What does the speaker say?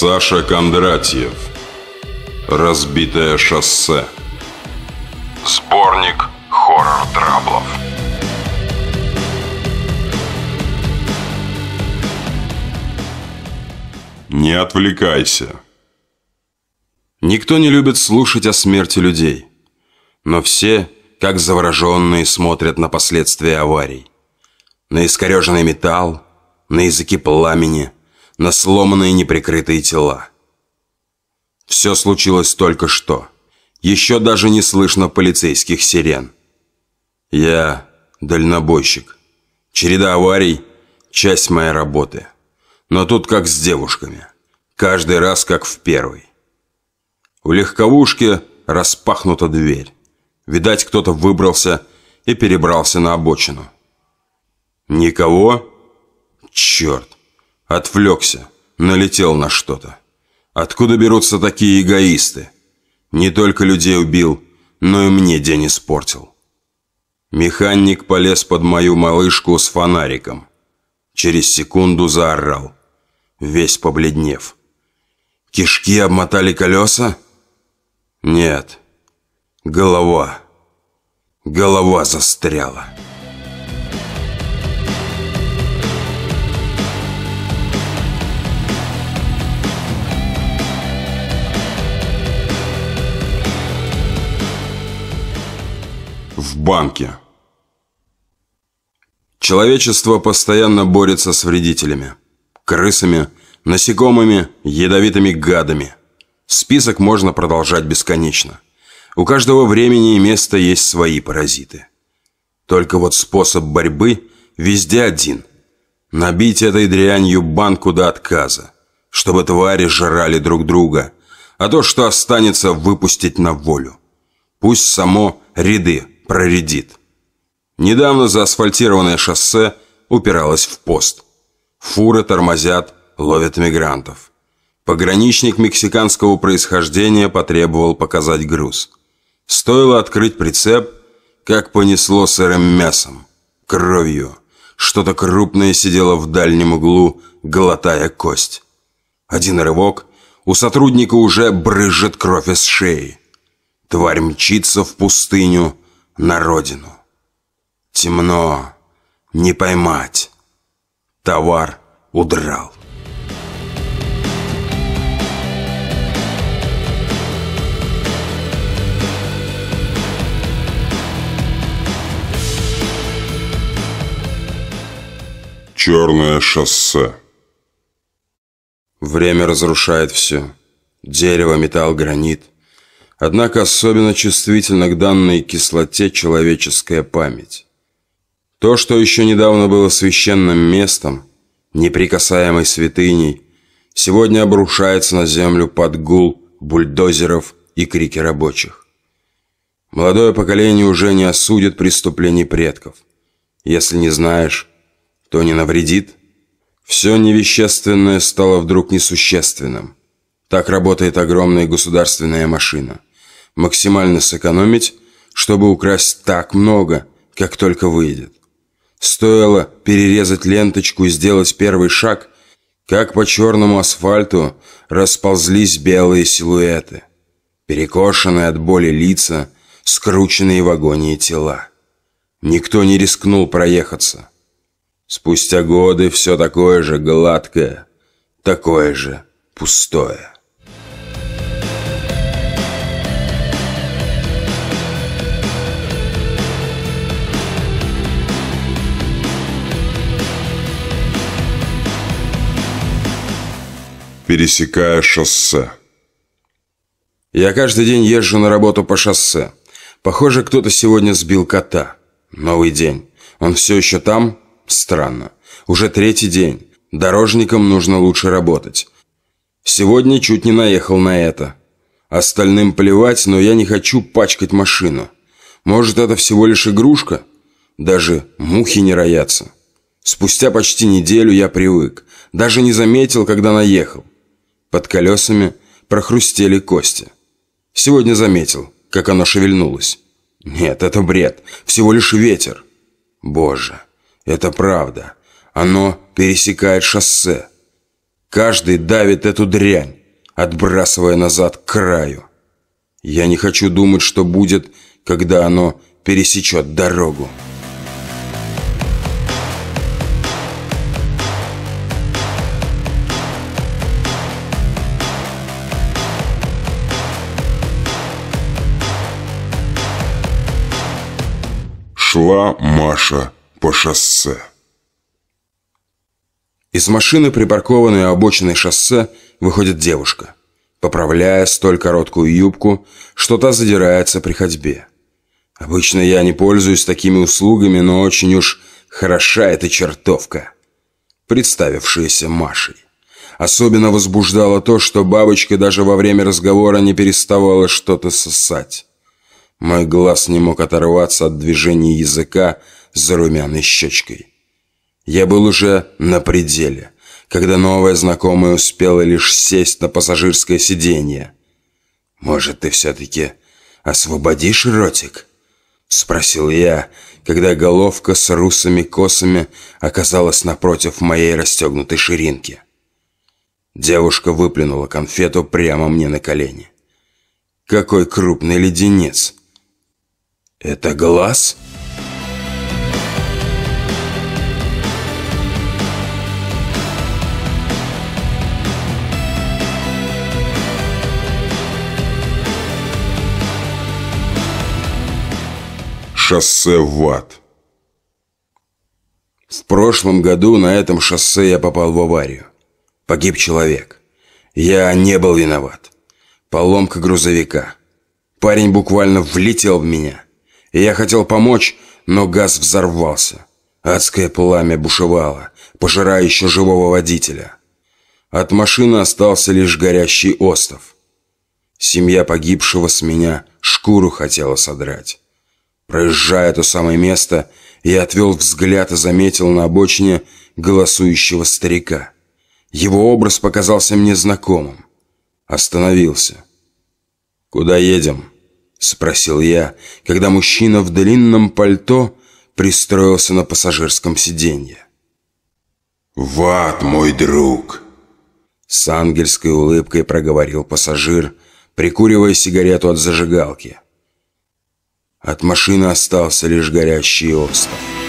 Саша Кондратьев Разбитое шоссе Сборник хоррор-траблов Не отвлекайся Никто не любит слушать о смерти людей. Но все, как завороженные, смотрят на последствия аварий. На искореженный металл, на языки пламени, на сломанные неприкрытые тела. Все случилось только что. Еще даже не слышно полицейских сирен. Я дальнобойщик. Череда аварий – часть моей работы. Но тут как с девушками. Каждый раз как в первый. У легковушки распахнута дверь. Видать, кто-то выбрался и перебрался на обочину. Никого? Черт! Отвлекся, налетел на что-то. Откуда берутся такие эгоисты? Не только людей убил, но и мне день испортил. Механик полез под мою малышку с фонариком. Через секунду заорал, весь побледнев. Кишки обмотали колеса? Нет. Голова. Голова застряла. Банке Человечество постоянно борется с вредителями. Крысами, насекомыми, ядовитыми гадами – Список можно продолжать бесконечно. У каждого времени и места есть свои паразиты. Только вот способ борьбы везде один. Набить этой дрянью банку до отказа, чтобы твари жрали друг друга, а то, что останется, выпустить на волю. Пусть само ряды проредит. Недавно заасфальтированное шоссе упиралось в пост. Фуры тормозят, ловят мигрантов. Пограничник мексиканского происхождения потребовал показать груз. Стоило открыть прицеп, как понесло сырым мясом, кровью. Что-то крупное сидело в дальнем углу, глотая кость. Один рывок, у сотрудника уже брызжет кровь из шеи. Тварь мчится в пустыню на родину. Темно, не поймать. Товар удрал. Черное шоссе. Время разрушает все. Дерево, металл, гранит. Однако особенно чувствительна к данной кислоте человеческая память. То, что еще недавно было священным местом, неприкасаемой святыней, сегодня обрушается на землю под гул бульдозеров и крики рабочих. Молодое поколение уже не осудит преступлений предков. Если не знаешь, то не навредит. Все невещественное стало вдруг несущественным. Так работает огромная государственная машина. Максимально сэкономить, чтобы украсть так много, как только выйдет. Стоило перерезать ленточку и сделать первый шаг, как по черному асфальту расползлись белые силуэты. Перекошенные от боли лица, скрученные в агонии тела. Никто не рискнул проехаться. Спустя годы все такое же гладкое, такое же пустое. Пересекая шоссе. Я каждый день езжу на работу по шоссе. Похоже, кто-то сегодня сбил кота. Новый день. Он все еще там? Странно. Уже третий день. Дорожникам нужно лучше работать. Сегодня чуть не наехал на это. Остальным плевать, но я не хочу пачкать машину. Может, это всего лишь игрушка? Даже мухи не роятся. Спустя почти неделю я привык. Даже не заметил, когда наехал. Под колесами прохрустели кости. Сегодня заметил, как оно шевельнулось. Нет, это бред. Всего лишь ветер. Боже. Это правда. Оно пересекает шоссе. Каждый давит эту дрянь, отбрасывая назад к краю. Я не хочу думать, что будет, когда оно пересечет дорогу. Шла Маша по шоссе. Из машины, припаркованной у обочины шоссе, выходит девушка, поправляя столь короткую юбку, что та задирается при ходьбе. Обычно я не пользуюсь такими услугами, но очень уж хороша эта чертовка, представившаяся Машей. Особенно возбуждало то, что бабочка даже во время разговора не переставала что-то сосать. Мой глаз не мог оторваться от движения языка за румяной щечкой. Я был уже на пределе, когда новая знакомая успела лишь сесть на пассажирское сиденье. «Может, ты все-таки освободишь ротик?» Спросил я, когда головка с русыми косами оказалась напротив моей расстегнутой ширинки. Девушка выплюнула конфету прямо мне на колени. «Какой крупный леденец!» «Это глаз?» Шоссе в ад. В прошлом году на этом шоссе я попал в аварию. Погиб человек. Я не был виноват. Поломка грузовика. Парень буквально влетел в меня. Я хотел помочь, но газ взорвался. Адское пламя бушевало, пожирая еще живого водителя. От машины остался лишь горящий остов. Семья погибшего с меня шкуру хотела содрать. Проезжая то самое место, я отвел взгляд и заметил на обочине голосующего старика. Его образ показался мне знакомым. Остановился. «Куда едем?» – спросил я, когда мужчина в длинном пальто пристроился на пассажирском сиденье. «В ад, мой друг!» С ангельской улыбкой проговорил пассажир, прикуривая сигарету от зажигалки. От машины остался лишь горящий остров.